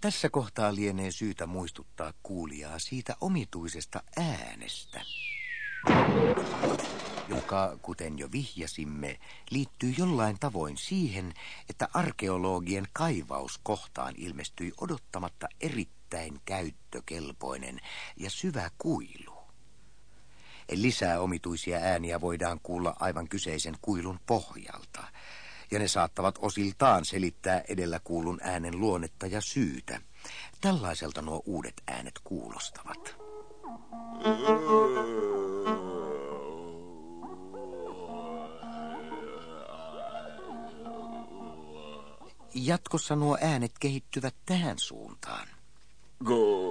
Tässä kohtaa lienee syytä muistuttaa kuulijaa siitä omituisesta äänestä, joka, kuten jo vihjasimme, liittyy jollain tavoin siihen, että arkeologien kaivauskohtaan ilmestyi odottamatta erittäin käyttökelpoinen ja syvä kuilu. Lisää omituisia ääniä voidaan kuulla aivan kyseisen kuilun pohjalta – ja ne saattavat osiltaan selittää edellä kuulun äänen luonnetta ja syytä. Tällaiselta nuo uudet äänet kuulostavat. Jatkossa nuo äänet kehittyvät tähän suuntaan. Go,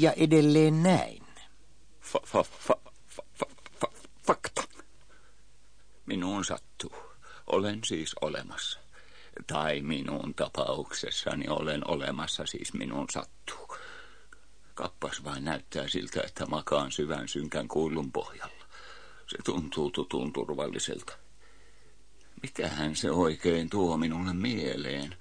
Ja edelleen näin. Fa, fa, fa, fa, fa, fa, fakta. Minuun sattuu. Olen siis olemassa. Tai minun tapauksessani olen olemassa, siis minun sattuu. Kappas vain näyttää siltä, että makaan syvän synkän kuilun pohjalla. Se tuntuu tutun turvalliselta. Mitähän se oikein tuo minulle mieleen?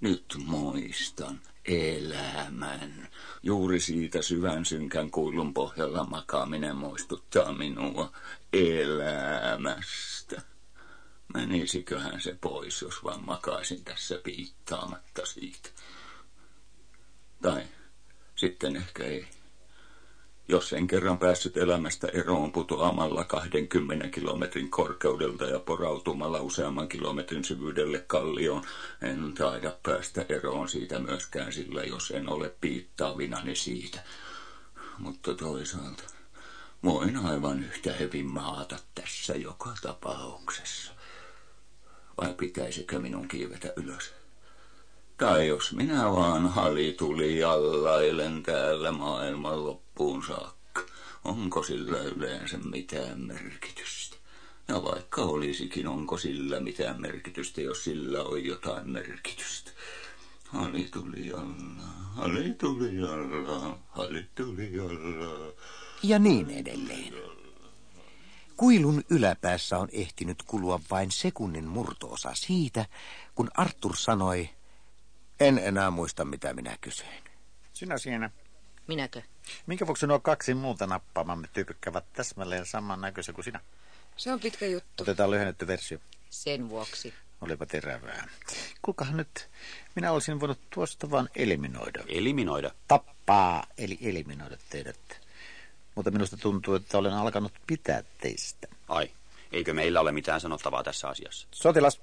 nyt muistan elämän. Juuri siitä syvän synkän kuilun pohjalla makaaminen muistuttaa minua elämästä. Menisiköhän se pois, jos vaan makaisin tässä piittaamatta siitä. Tai sitten ehkä ei. Jos en kerran päässyt elämästä eroon putoamalla 20 kilometrin korkeudelta ja porautumalla useamman kilometrin syvyydelle kallioon, en taida päästä eroon siitä myöskään sillä, jos en ole piittaavinani siitä. Mutta toisaalta voin aivan yhtä hyvin maata tässä joka tapauksessa. Vai pitäisikö minun kiivetä ylös? Tai jos minä vaan halituli jallailen täällä maailman loppuun saakka, onko sillä yleensä mitään merkitystä? Ja vaikka olisikin, onko sillä mitään merkitystä, jos sillä on jotain merkitystä? Halituli alla, halituli alla, halituli alla. Ja niin edelleen. Kuilun yläpäässä on ehtinyt kulua vain sekunnin murtoosa siitä, kun Arthur sanoi – en enää muista, mitä minä kysyin. Sinä siinä. Minäkö? Minkä vuoksi nuo kaksi muuta nappaamamme tyypykkävät täsmälleen saman näköisiä kuin sinä? Se on pitkä juttu. Otetaan lyhennetty versio. Sen vuoksi. Olipa terävää. Kuulkahan nyt, minä olisin voinut tuosta vaan eliminoida. Eliminoida? Tappaa, eli eliminoida teidät. Mutta minusta tuntuu, että olen alkanut pitää teistä. Ai, eikö meillä ole mitään sanottavaa tässä asiassa? Sotilas.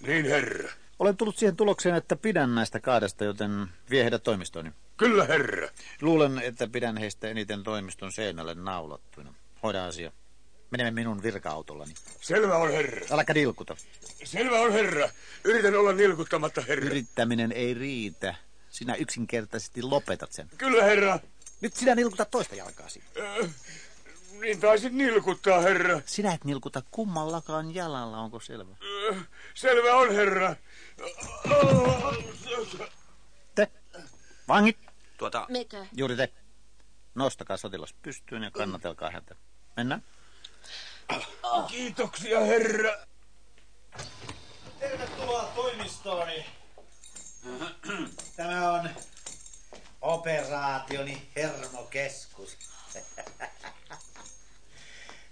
Niin, herra. Olen tullut siihen tulokseen, että pidän näistä kahdesta, joten vie heidät toimistooni. Kyllä, herra. Luulen, että pidän heistä eniten toimiston seinälle naulattuina. Hoida asia. Menemme minun virka-autollani. Selvä on, herra. Äläkä nilkuta. Selvä on, herra. Yritän olla nilkuttamatta, herra. Yrittäminen ei riitä. Sinä yksinkertaisesti lopetat sen. Kyllä, herra. Nyt sinä nilkutat toista jalkaasi. Äh, niin taisit nilkuttaa, herra. Sinä et nilkuta kummallakaan jalalla, onko selvä? Äh, selvä on, herra. Te, vangit. Tuota... Mekä? Juuri te. Nostakaa sotilas pystyyn ja kannatelkaa häntä. Mennään. Kiitoksia, herra. Tervetuloa toimistooni. Tämä on operaationi hermokeskus.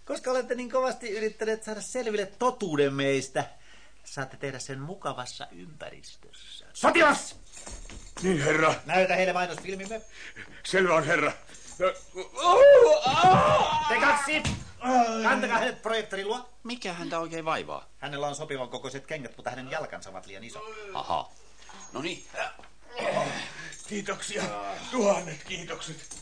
Koska olette niin kovasti yrittäneet saada selville totuuden meistä, saatte tehdä sen mukavassa ympäristössä. Sotilas! Niin, herra. Näytä heille mainosfilmimme. Selvä on, herra. Te kaksi! Kantakaa hänet projektorin luo. Mikä häntä oikein vaivaa? Hänellä on sopivan kokoiset kengät, mutta hänen jalkansa ovat liian iso. Aha. No niin. Kiitoksia. Tuhannet kiitokset.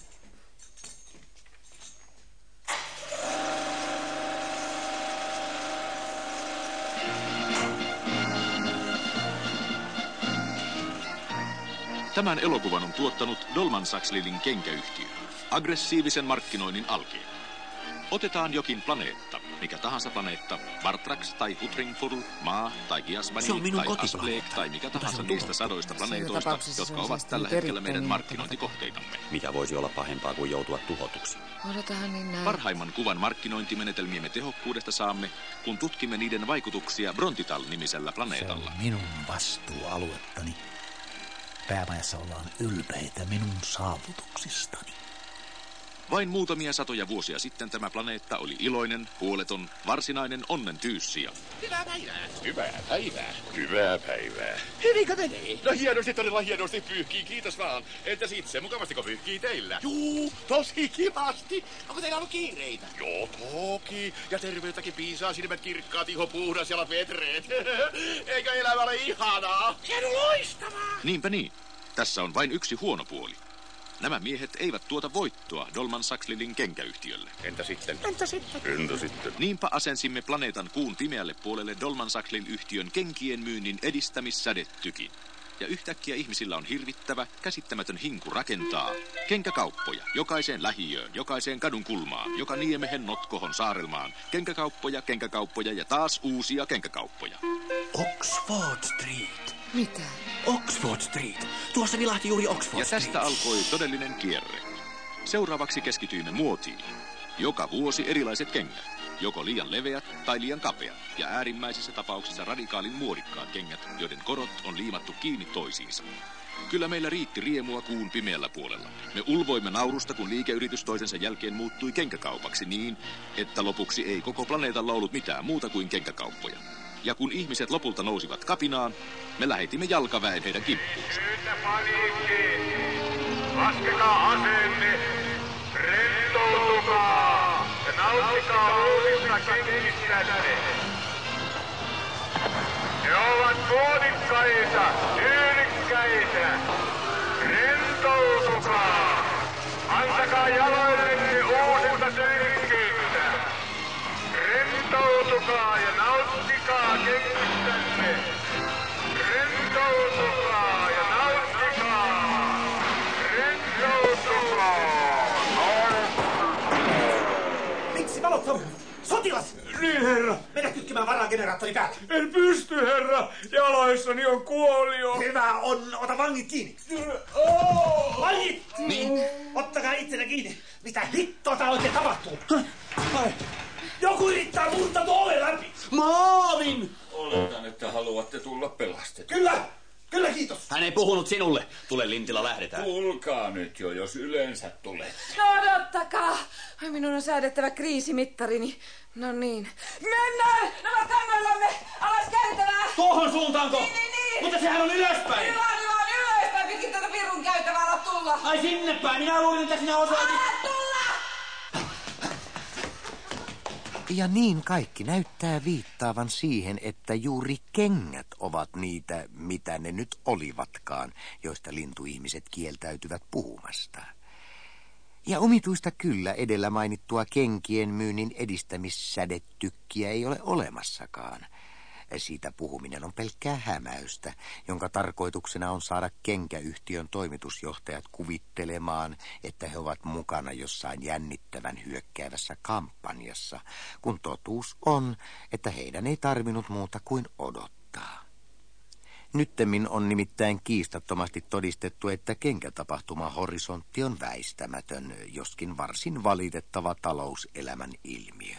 Tämän elokuvan on tuottanut Dolman Saxlilin kenkäyhtiö. Aggressiivisen markkinoinnin alkeen. Otetaan jokin planeetta. mikä tahansa planeetta, Bartrax tai Hutringfur, Maa tai Se minun tai. Asleek tai mikä tahansa se niistä sadoista planeetoista, se jotka ovat siis tällä hetkellä meidän markkinointikohteitamme. Mikä voisi olla pahempaa kuin joutua tuhotuksi? Odotahan niin näin. Parhaimman kuvan markkinointimenetelmiemme tehokkuudesta saamme, kun tutkimme niiden vaikutuksia Brontital-nimisellä Se planeetalla. on minun vastuualuettani. Päämajassa ollaan ylpeitä minun saavutuksistani. Vain muutamia satoja vuosia sitten tämä planeetta oli iloinen, huoleton, varsinainen onnen tyyssiä. Hyvää päivää. Hyvää päivää. Hyvinkö menee? No hienosti, todella hienosti pyyhkii, kiitos vaan. Entäs itse, mukavastiko pyyhkii teillä? Juu, tosi kivasti. Onko teillä ollut kiireitä? Joo, toki. Ja terveyttäkin piisaa, silmät kirkkaat, iho puhdas, jalat vetreet. Eikö elämä ole ihanaa? Se on loistavaa. Niinpä niin. Tässä on vain yksi huono puoli. Nämä miehet eivät tuota voittoa Dolman Saxlilin kenkäyhtiölle. Entä sitten? Entä sitten? Entä sitten? Niinpä asensimme planeetan kuun pimeälle puolelle Dolman Saxlin yhtiön kenkien myynnin edistämissädettykin. Ja yhtäkkiä ihmisillä on hirvittävä, käsittämätön hinku rakentaa kenkäkauppoja jokaiseen lähiöön, jokaiseen kadun kulmaan, joka niemehen notkohon saarelmaan. Kenkäkauppoja, kenkäkauppoja ja taas uusia kenkäkauppoja. Oxford Street. Mitä? Oxford Street. Tuossa vilahti juuri Oxford Ja tästä alkoi todellinen kierre. Seuraavaksi keskityimme muotiin. Joka vuosi erilaiset kengät. Joko liian leveät tai liian kapeat. Ja äärimmäisissä tapauksissa radikaalin muodikkaat kengät, joiden korot on liimattu kiinni toisiinsa. Kyllä meillä riitti riemua kuun pimeällä puolella. Me ulvoimme naurusta, kun liikeyritys toisensa jälkeen muuttui kenkäkaupaksi niin, että lopuksi ei koko planeetalla ollut mitään muuta kuin kenkäkauppoja. Ja kun ihmiset lopulta nousivat kapinaan, me lähetimme jalkaväen heidän kimppuunsa. Syytä paniikkiin! Laskekaa aseenne! Rentoutukaa! Ja nauttikaa uusista kengistänne! Ne ovat muodikkaita, tyylikkäitä! Rentoutukaa! Antakaa jaloillenne uusinta tyylikkyyttä! Rentoutukaa ja nauttikaa! Rentoutukaa ja nauttikaa! Rentoutukaa! Miksi valot sammuvat? Sotilas! Niin, herra. Mennä kytkemään varageneraattori päälle. En pysty, herra. Jaloissani on kuolio. Hyvä on, ota vangit kiinni. Vangit! Niin. Ottakaa itsenne kiinni. Mitä hittoa tää oikein tapahtuu? Ai. Joku yrittää murtautua oven läpi. Maavin! Oletan, että haluatte tulla pelastetuksi. Kyllä, kyllä kiitos. Hän ei puhunut sinulle. Tule Lintila, lähdetään. Tulkaa nyt jo, jos yleensä tulet. No odottakaa! Ai minun on säädettävä kriisimittarini. No niin. Mennään! Nämä kannoillamme! Alas käytävää! Tuohon suuntaanko? Niin, niin, niin. Mutta sehän on ylöspäin. Hyvä, hyvä, ylöspäin pitkin tätä pirun käytävää, tulla! Ai sinne päin. Minä luulin, että sinä osoitit. Ja niin kaikki näyttää viittaavan siihen, että juuri kengät ovat niitä, mitä ne nyt olivatkaan, joista lintuihmiset kieltäytyvät puhumasta. Ja omituista kyllä edellä mainittua kenkien myynnin edistämissädetykkiä ei ole olemassakaan. Siitä puhuminen on pelkkää hämäystä, jonka tarkoituksena on saada kenkäyhtiön toimitusjohtajat kuvittelemaan, että he ovat mukana jossain jännittävän hyökkäävässä kampanjassa, kun totuus on, että heidän ei tarvinnut muuta kuin odottaa. Nyttemmin on nimittäin kiistattomasti todistettu, että kenkätapahtuma horisontti on väistämätön, joskin varsin valitettava talouselämän ilmiö,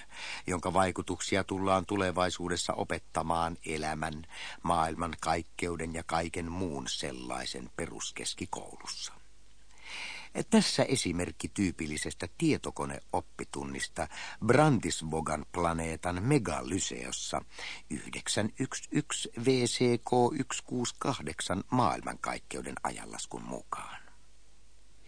jonka vaikutuksia tullaan tulevaisuudessa opettamaan elämän, maailman kaikkeuden ja kaiken muun sellaisen peruskeskikoulussa. Tässä esimerkki tyypillisestä tietokoneoppitunnista Brandisbogan planeetan megalyseossa 911 VCK 168 maailmankaikkeuden ajanlaskun mukaan.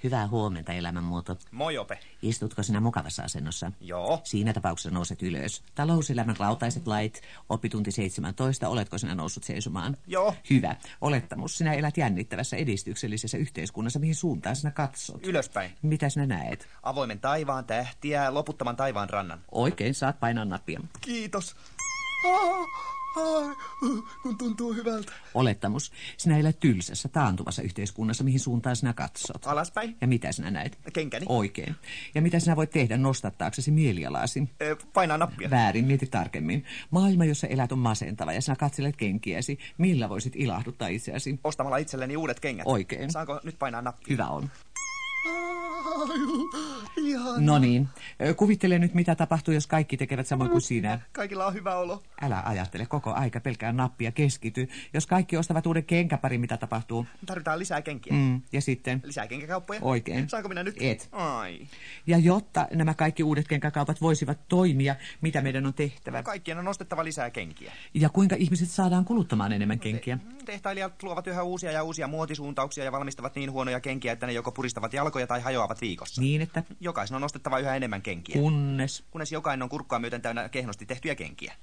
Hyvää huomenta, elämänmuoto. Moi, Ope. Istutko sinä mukavassa asennossa? Joo. Siinä tapauksessa nouset ylös. Talouselämän rautaiset lait, oppitunti 17, oletko sinä noussut seisomaan? Joo. Hyvä. Olettamus, sinä elät jännittävässä edistyksellisessä yhteiskunnassa, mihin suuntaan sinä katsot. Ylöspäin. Mitä sinä näet? Avoimen taivaan tähtiä, loputtoman taivaan rannan. Oikein, saat painaa nappia. Kiitos. Ai, kun tuntuu hyvältä. Olettamus. Sinä elät tylsässä, taantuvassa yhteiskunnassa, mihin suuntaan sinä katsot. Alaspäin. Ja mitä sinä näet? Kenkäni. Oikein. Ja mitä sinä voit tehdä nostattaaksesi mielialasi? Ö, painaa nappia. Väärin, mieti tarkemmin. Maailma, jossa elät, on masentava ja sinä katselet kenkiäsi. Millä voisit ilahduttaa itseäsi? Ostamalla itselleni uudet kengät. Oikein. Saanko nyt painaa nappia? Hyvä on. Ihan. No niin. Kuvittele nyt, mitä tapahtuu, jos kaikki tekevät samoin kuin sinä. Kaikilla on hyvä olo. Älä ajattele koko aika pelkää nappia, keskity. Jos kaikki ostavat uuden kenkäparin, mitä tapahtuu? Tarvitaan lisää kenkiä. Mm, ja sitten? Lisää kenkäkauppoja. Oikein. Saanko minä nyt? Et. Ai. Ja jotta nämä kaikki uudet kenkäkaupat voisivat toimia, mitä meidän on tehtävä? Kaikkien on ostettava lisää kenkiä. Ja kuinka ihmiset saadaan kuluttamaan enemmän kenkiä? Tehtailijat luovat yhä uusia ja uusia muotisuuntauksia ja valmistavat niin huonoja kenkiä, että ne joko puristavat jalkoja tai hajoavat viikossa. Niin, että Jokaisen on ostettava yhä enemmän kenkiä. kunnes... Kunnes jokainen on kurkkaa myöten täynnä kehnosti tehtyjä kenkiä.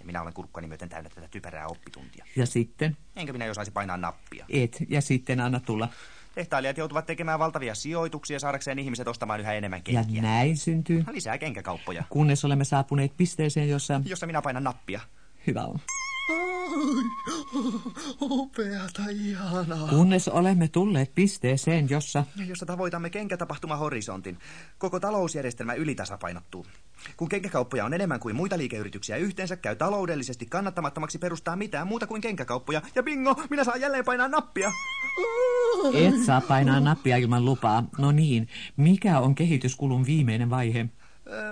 Ja minä olen kurkkani myöten täynnä tätä typerää oppituntia. Ja sitten? Enkä minä osaisi painaa nappia. Et, ja sitten anna tulla. Tehtailijat joutuvat tekemään valtavia sijoituksia saadakseen ihmiset ostamaan yhä enemmän Ja kenkiä. näin syntyy, Lisää kenkäkauppoja, kunnes olemme saapuneet pisteeseen, jossa... jossa minä painan nappia. Hyvä on. Upeata, ihanaa. Kunnes olemme tulleet pisteeseen, jossa... Jossa tavoitamme kenkätapahtumahorisontin. Koko talousjärjestelmä ylitasapainottuu. Kun kenkäkauppoja on enemmän kuin muita liikeyrityksiä yhteensä, käy taloudellisesti kannattamattomaksi perustaa mitään muuta kuin kenkäkauppoja. Ja bingo, minä saan jälleen painaa nappia. Et saa painaa nappia ilman lupaa. No niin, mikä on kehityskulun viimeinen vaihe?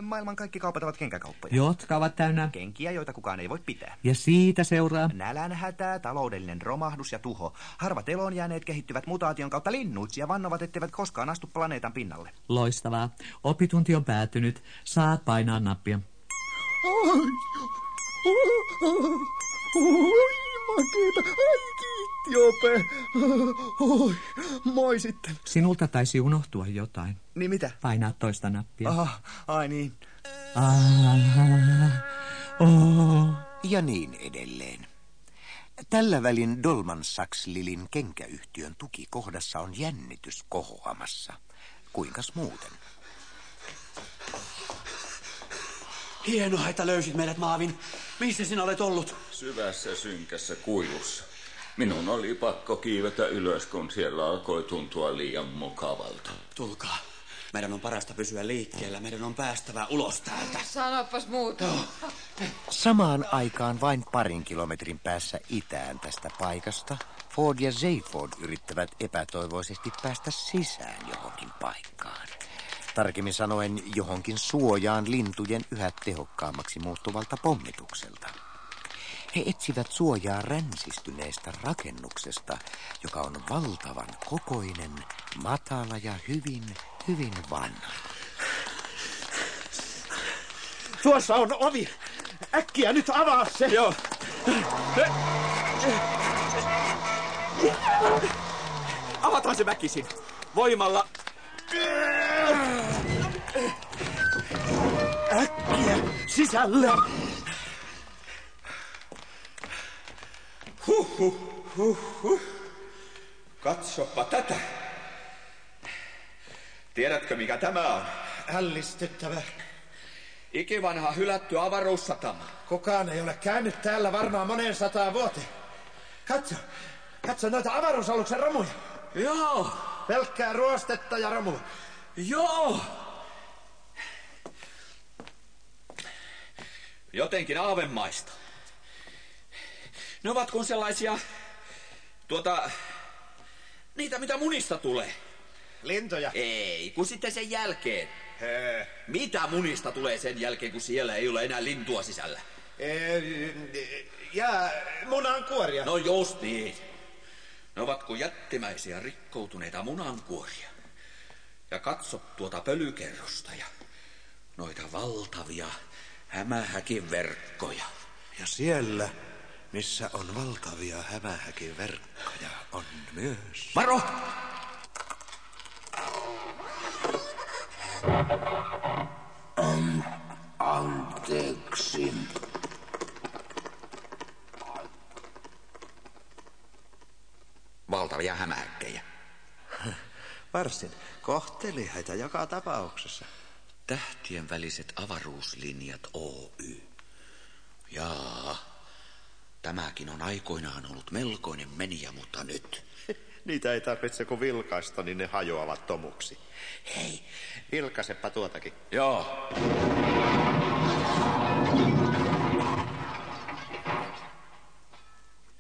Maailman kaikki kaupat ovat kenkäkauppoja. Jotka ovat täynnä... Kenkiä, joita kukaan ei voi pitää. Ja siitä seuraa... Nälänhätää, taloudellinen romahdus ja tuho. Harvat eloon jääneet kehittyvät mutaation kautta linnuiksi ja vannovat, etteivät koskaan astu planeetan pinnalle. Loistavaa. Oppitunti on päättynyt. Saat painaa nappia. Oi, oi, makeeta. Ai, kiitti, ope. Oi, moi sitten. Sinulta taisi unohtua jotain. Niin mitä? Painaa toista nappia. Ah, ai niin. Ah, oh. Ja niin edelleen. Tällä välin Dolman Sachs-Lilin kenkäyhtiön tukikohdassa on jännitys kohoamassa. Kuinkas muuten? Hienoa, että löysit meidät, Maavin. Missä sinä olet ollut? Syvässä synkässä kuilussa. Minun oli pakko kiivetä ylös, kun siellä alkoi tuntua liian mukavalta. Tulkaa. Meidän on parasta pysyä liikkeellä. Meidän on päästävä ulos täältä. Sanopas muuta. Samaan aikaan vain parin kilometrin päässä itään tästä paikasta Ford ja Zayford yrittävät epätoivoisesti päästä sisään johonkin paikkaan. Tarkemmin sanoen johonkin suojaan lintujen yhä tehokkaammaksi muuttuvalta pommitukselta. He etsivät suojaa ränsistyneestä rakennuksesta, joka on valtavan kokoinen, matala ja hyvin, hyvin vanha. Tuossa on ovi. Äkkiä nyt avaa se. Joo. Avataan se väkisin. Voimalla. Äkkiä sisälle. Huh, huh, huh, huh. Katsopa tätä. Tiedätkö, mikä tämä on? Ällistyttävä. Ikivanha hylätty avaruussatama. Kukaan ei ole käynyt täällä varmaan moneen sataan vuoteen. Katso, katso noita avaruusaluksen romuja. Joo, Pelkkää ruostetta ja romua. joo. Jotenkin aavemaista. Ne ovat kuin sellaisia, tuota, niitä mitä munista tulee. Lintuja. Ei, kun sitten sen jälkeen. Hee. Mitä munista tulee sen jälkeen, kun siellä ei ole enää lintua sisällä? Ja munan kuoria. No just niin. Ne ovat kuin jättimäisiä rikkoutuneita munankuoria. Ja katso tuota pölykerrosta ja noita valtavia hämähäkin verkkoja. Ja siellä, missä on valtavia hämähäkin verkkoja, on myös... Varo! An, anteeksi. Valtavia hämähäkkejä. Varsin kohteliaita joka tapauksessa. Tähtien väliset avaruuslinjat Oy. Jaa, tämäkin on aikoinaan ollut melkoinen meniä, mutta nyt... Niitä ei tarvitse kuin vilkaista, niin ne hajoavat tomuksi. Hei, vilkaisepa tuotakin. Joo.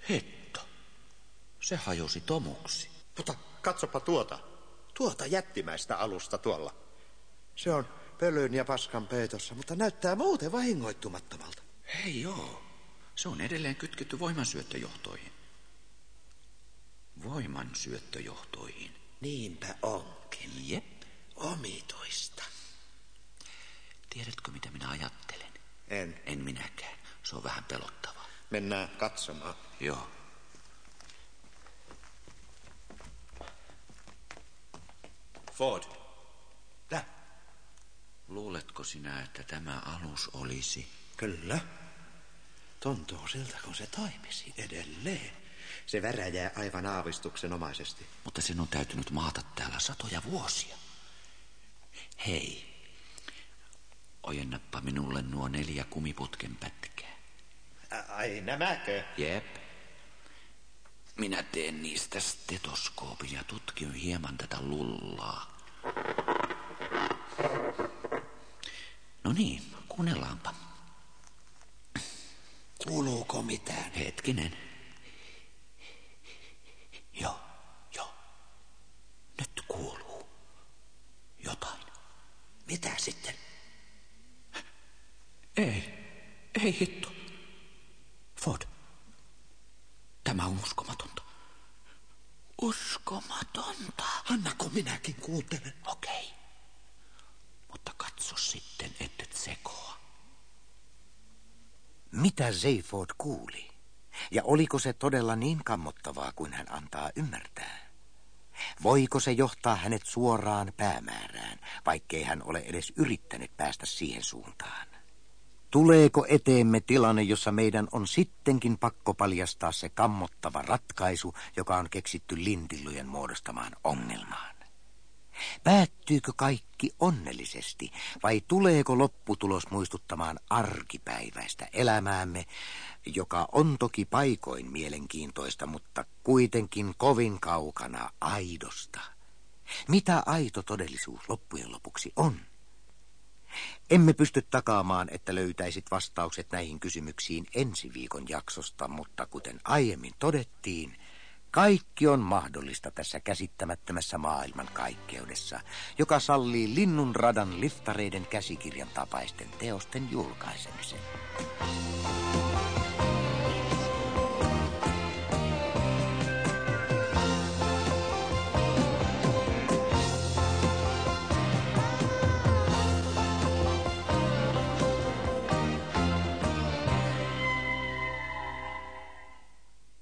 Hetto. Se hajosi tomuksi. Mutta katsopa tuota. Tuota jättimäistä alusta tuolla. Se on pölyn ja paskan peitossa, mutta näyttää muuten vahingoittumattomalta. Hei joo. Se on edelleen kytketty voimansyöttöjohtoihin. Voimansyöttöjohtoihin. Niinpä onkin. Jep. Omituista. Tiedätkö, mitä minä ajattelen? En. En minäkään. Se on vähän pelottavaa. Mennään katsomaan. Joo. Ford. Tää. Luuletko sinä, että tämä alus olisi? Kyllä. Tuntuu siltä, kun se toimisi edelleen. Se väräjää aivan aavistuksenomaisesti. Mutta sen on täytynyt maata täällä satoja vuosia. Hei, ojennappa minulle nuo neljä kumiputken pätkää. Ai nämäkö? Jep. Minä teen niistä stetoskoopin ja tutkin hieman tätä lullaa. No niin, kuunnellaanpa. Kuuluuko mitään? Hetkinen. Joo, joo. Nyt kuuluu jotain. Mitä sitten? Ei, ei hitto. Ford, tämä on uskomatonta. Uskomatonta. Annako minäkin kuuntelen? Okei. Mutta katso sitten, ettet sekoa. Zayford kuuli? Ja oliko se todella niin kammottavaa kuin hän antaa ymmärtää? Voiko se johtaa hänet suoraan päämäärään, vaikkei hän ole edes yrittänyt päästä siihen suuntaan? Tuleeko eteemme tilanne, jossa meidän on sittenkin pakko paljastaa se kammottava ratkaisu, joka on keksitty lintillujen muodostamaan ongelmaan? Päättyykö kaikki onnellisesti vai tuleeko lopputulos muistuttamaan arkipäiväistä elämäämme, joka on toki paikoin mielenkiintoista, mutta kuitenkin kovin kaukana aidosta? Mitä aito todellisuus loppujen lopuksi on? Emme pysty takaamaan, että löytäisit vastaukset näihin kysymyksiin ensi viikon jaksosta, mutta kuten aiemmin todettiin, kaikki on mahdollista tässä käsittämättömässä maailman kaikkeudessa, joka sallii linnunradan liftareiden käsikirjan tapaisten teosten julkaisemisen.